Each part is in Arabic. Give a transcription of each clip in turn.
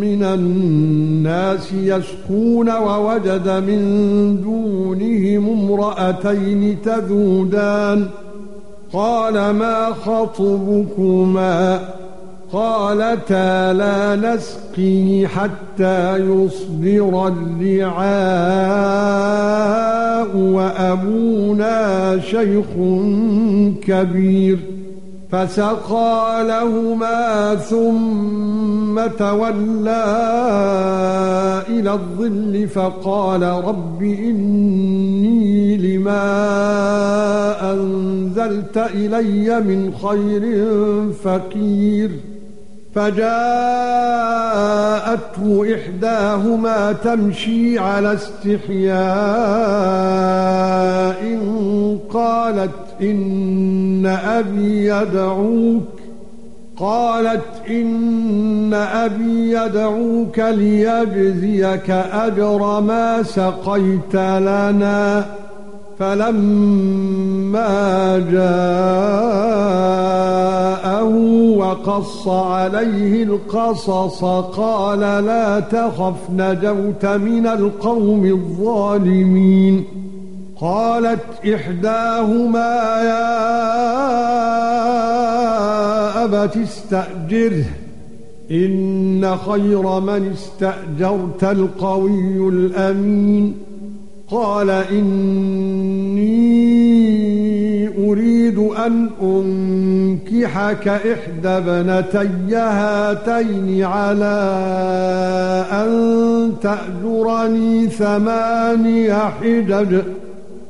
من الناس يسقون ووجد من دونهم امرأتين تذودان. قال ما خطبكما؟ قالتا لا نسقي حتى يصدر الرعاء وأبونا شيخ كبير. فسقى لهما ثم تولى إلى الظل فقال رب إني لما أنزلت إلي من خير فقير فجاءته إحداهما تمشي على استحياء قالت إن أبي يدعوك. قالت إن أبي يدعوك ليجزيك أجر ما سقيت لنا. فلما جاءه وقص عليه القصص قال لا تخف نجوت من القوم الظالمين. قالت إحداهما يا أبت استأجره إن خير من استأجرت القوي الأمين. قال إني أريد أن أنكحك إحدى ابنتي هاتين على أن تأجرني ثماني حجج.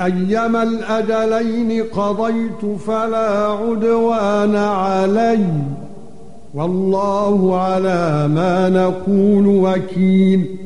أيما الأجلين قضيت فلا عدوان عليّ والله على ما نقول وكيل